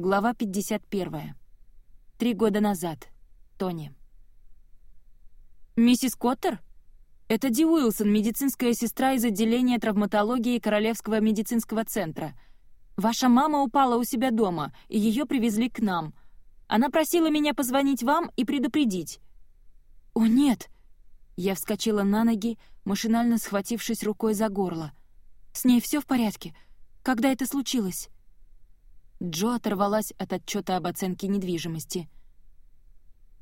Глава 51. Три года назад. Тони. «Миссис Коттер? Это Ди Уилсон, медицинская сестра из отделения травматологии Королевского медицинского центра. Ваша мама упала у себя дома, и ее привезли к нам. Она просила меня позвонить вам и предупредить». «О, нет!» Я вскочила на ноги, машинально схватившись рукой за горло. «С ней все в порядке? Когда это случилось?» Джо оторвалась от отчета об оценке недвижимости.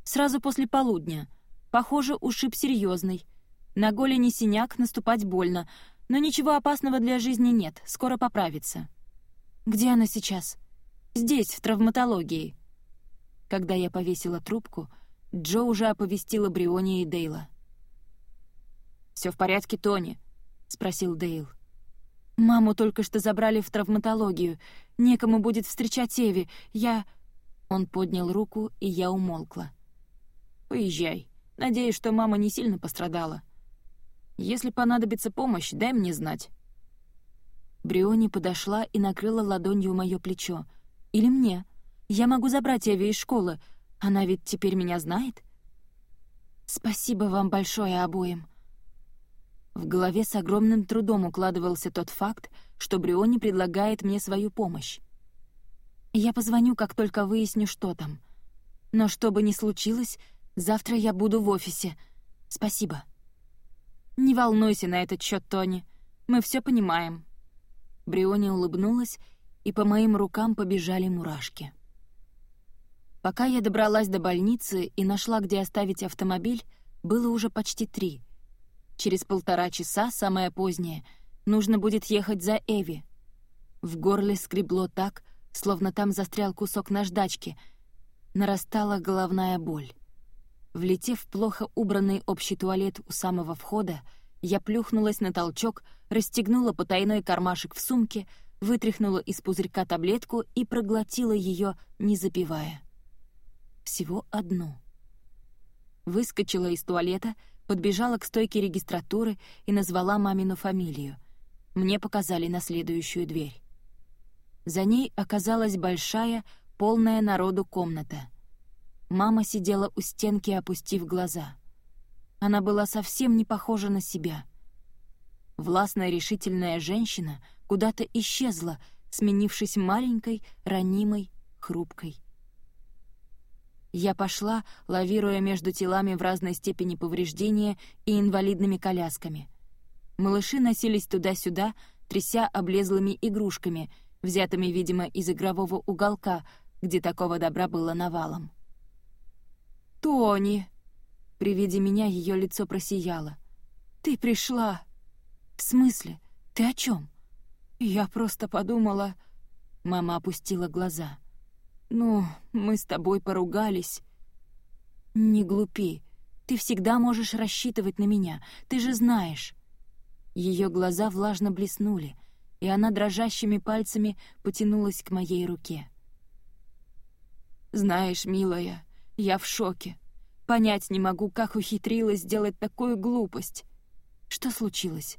«Сразу после полудня. Похоже, ушиб серьезный. На голени синяк, наступать больно, но ничего опасного для жизни нет, скоро поправится». «Где она сейчас?» «Здесь, в травматологии». Когда я повесила трубку, Джо уже оповестила Бриони и Дейла. «Все в порядке, Тони?» — спросил Дейл. «Маму только что забрали в травматологию. Некому будет встречать Эви. Я...» Он поднял руку, и я умолкла. «Поезжай. Надеюсь, что мама не сильно пострадала. Если понадобится помощь, дай мне знать». Бриони подошла и накрыла ладонью мое плечо. «Или мне. Я могу забрать Эви из школы. Она ведь теперь меня знает?» «Спасибо вам большое обоим», в голове с огромным трудом укладывался тот факт, что Бриони предлагает мне свою помощь. Я позвоню, как только выясню, что там. Но что бы ни случилось, завтра я буду в офисе. Спасибо. Не волнуйся на этот счет, Тони. Мы все понимаем. Бриони улыбнулась, и по моим рукам побежали мурашки. Пока я добралась до больницы и нашла, где оставить автомобиль, было уже почти три — Через полтора часа, самое позднее, нужно будет ехать за Эви. В горле скребло так, словно там застрял кусок наждачки. Нарастала головная боль. Влетев в плохо убранный общий туалет у самого входа, я плюхнулась на толчок, расстегнула потайной кармашек в сумке, вытряхнула из пузырька таблетку и проглотила ее, не запивая. Всего одну. Выскочила из туалета — подбежала к стойке регистратуры и назвала мамину фамилию. Мне показали на следующую дверь. За ней оказалась большая, полная народу комната. Мама сидела у стенки, опустив глаза. Она была совсем не похожа на себя. Властная решительная женщина куда-то исчезла, сменившись маленькой, ранимой, хрупкой. Я пошла, лавируя между телами в разной степени повреждения и инвалидными колясками. Малыши носились туда-сюда, тряся облезлыми игрушками, взятыми, видимо, из игрового уголка, где такого добра было навалом. «Тони!» При виде меня ее лицо просияло. «Ты пришла!» «В смысле? Ты о чем?» «Я просто подумала...» Мама опустила глаза. «Ну, мы с тобой поругались». «Не глупи. Ты всегда можешь рассчитывать на меня. Ты же знаешь». Ее глаза влажно блеснули, и она дрожащими пальцами потянулась к моей руке. «Знаешь, милая, я в шоке. Понять не могу, как ухитрилась сделать такую глупость. Что случилось?»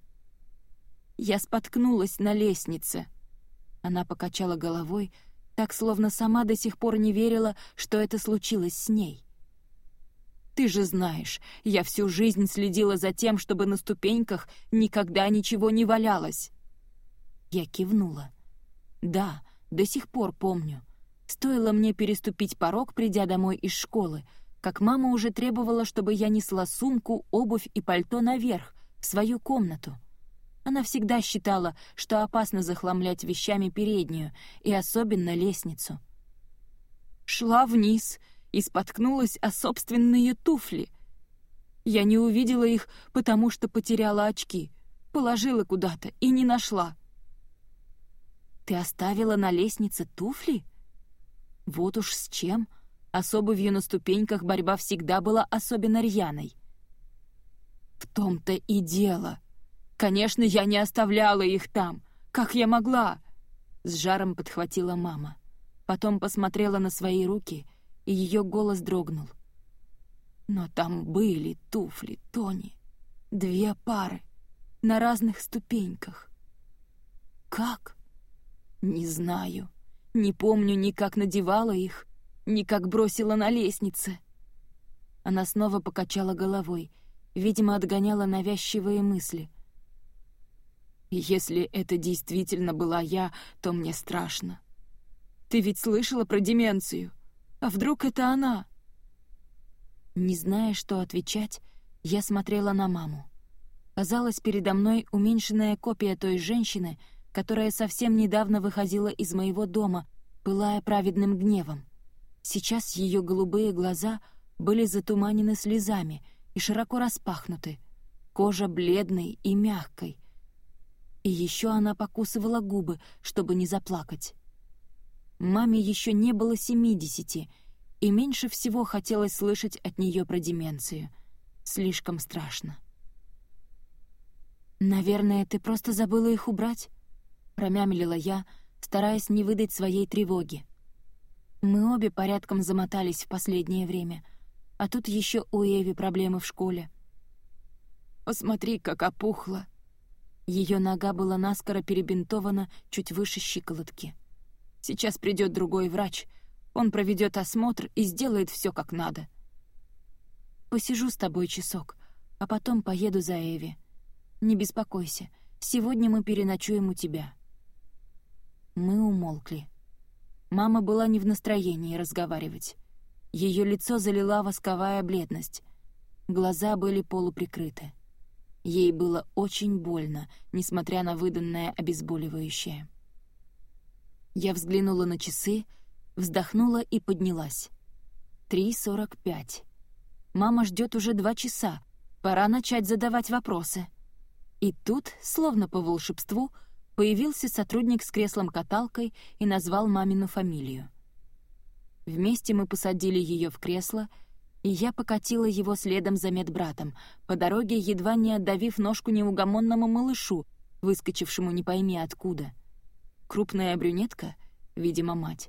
«Я споткнулась на лестнице». Она покачала головой, так словно сама до сих пор не верила, что это случилось с ней. «Ты же знаешь, я всю жизнь следила за тем, чтобы на ступеньках никогда ничего не валялось». Я кивнула. «Да, до сих пор помню. Стоило мне переступить порог, придя домой из школы, как мама уже требовала, чтобы я несла сумку, обувь и пальто наверх, в свою комнату. Она всегда считала, что опасно захламлять вещами переднюю, и особенно лестницу. Шла вниз и споткнулась о собственные туфли. Я не увидела их, потому что потеряла очки. Положила куда-то и не нашла. «Ты оставила на лестнице туфли?» Вот уж с чем. А с обувью на ступеньках борьба всегда была особенно рьяной. «В том-то и дело», Конечно, я не оставляла их там. Как я могла?» С жаром подхватила мама. Потом посмотрела на свои руки, и ее голос дрогнул. «Но там были туфли, Тони. Две пары. На разных ступеньках. Как? Не знаю. Не помню ни как надевала их, ни как бросила на лестнице. Она снова покачала головой, видимо, отгоняла навязчивые мысли. «Если это действительно была я, то мне страшно. Ты ведь слышала про деменцию? А вдруг это она?» Не зная, что отвечать, я смотрела на маму. Казалось, передо мной уменьшенная копия той женщины, которая совсем недавно выходила из моего дома, пылая праведным гневом. Сейчас ее голубые глаза были затуманены слезами и широко распахнуты, кожа бледной и мягкой. И еще она покусывала губы, чтобы не заплакать. Маме еще не было семидесяти, и меньше всего хотелось слышать от нее про деменцию. Слишком страшно. «Наверное, ты просто забыла их убрать?» — промямлила я, стараясь не выдать своей тревоги. Мы обе порядком замотались в последнее время, а тут еще у Эви проблемы в школе. «Посмотри, как опухла!» Ее нога была наскоро перебинтована чуть выше щиколотки. «Сейчас придет другой врач, он проведет осмотр и сделает все как надо. Посижу с тобой часок, а потом поеду за Эви. Не беспокойся, сегодня мы переночуем у тебя». Мы умолкли. Мама была не в настроении разговаривать. Ее лицо залила восковая бледность. Глаза были полуприкрыты. Ей было очень больно, несмотря на выданное обезболивающее. Я взглянула на часы, вздохнула и поднялась. Три сорок пять. Мама ждет уже два часа. Пора начать задавать вопросы. И тут, словно по волшебству, появился сотрудник с креслом-каталкой и назвал мамину фамилию. Вместе мы посадили ее в кресло, и я покатила его следом за медбратом, по дороге едва не отдавив ножку неугомонному малышу, выскочившему не пойми откуда. Крупная брюнетка, видимо, мать,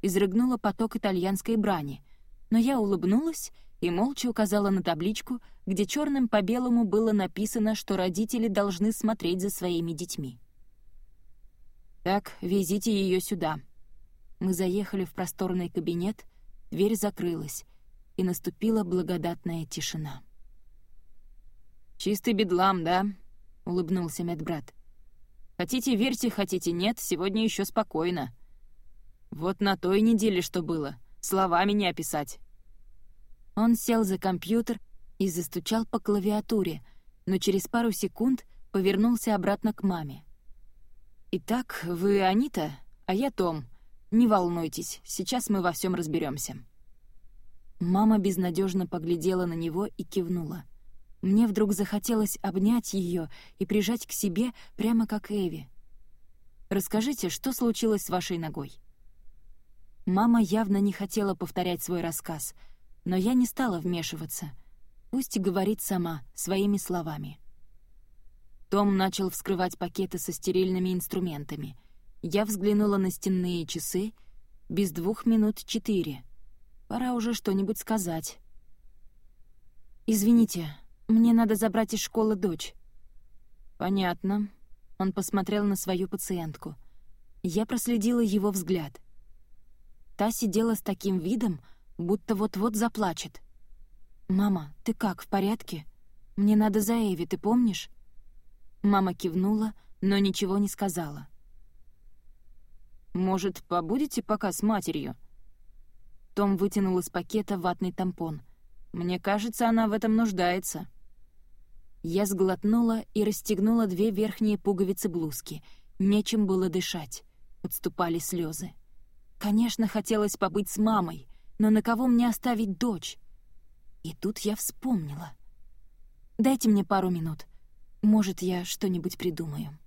изрыгнула поток итальянской брани, но я улыбнулась и молча указала на табличку, где черным по белому было написано, что родители должны смотреть за своими детьми. «Так, везите ее сюда». Мы заехали в просторный кабинет, дверь закрылась, и наступила благодатная тишина. «Чистый бедлам, да?» — улыбнулся медбрат. «Хотите верьте, хотите нет, сегодня еще спокойно. Вот на той неделе что было, словами не описать». Он сел за компьютер и застучал по клавиатуре, но через пару секунд повернулся обратно к маме. «Итак, вы Анита, а я Том. Не волнуйтесь, сейчас мы во всем разберемся. Мама безнадежно поглядела на него и кивнула. Мне вдруг захотелось обнять ее и прижать к себе, прямо как Эви. «Расскажите, что случилось с вашей ногой?» Мама явно не хотела повторять свой рассказ, но я не стала вмешиваться. Пусть говорит сама, своими словами. Том начал вскрывать пакеты со стерильными инструментами. Я взглянула на стенные часы. Без двух минут четыре. Пора уже что-нибудь сказать. «Извините, мне надо забрать из школы дочь». «Понятно». Он посмотрел на свою пациентку. Я проследила его взгляд. Та сидела с таким видом, будто вот-вот заплачет. «Мама, ты как, в порядке? Мне надо за Эви, ты помнишь?» Мама кивнула, но ничего не сказала. «Может, побудете пока с матерью?» Том вытянул из пакета ватный тампон. «Мне кажется, она в этом нуждается». Я сглотнула и расстегнула две верхние пуговицы блузки. Нечем было дышать. Подступали слезы. Конечно, хотелось побыть с мамой, но на кого мне оставить дочь? И тут я вспомнила. «Дайте мне пару минут. Может, я что-нибудь придумаю.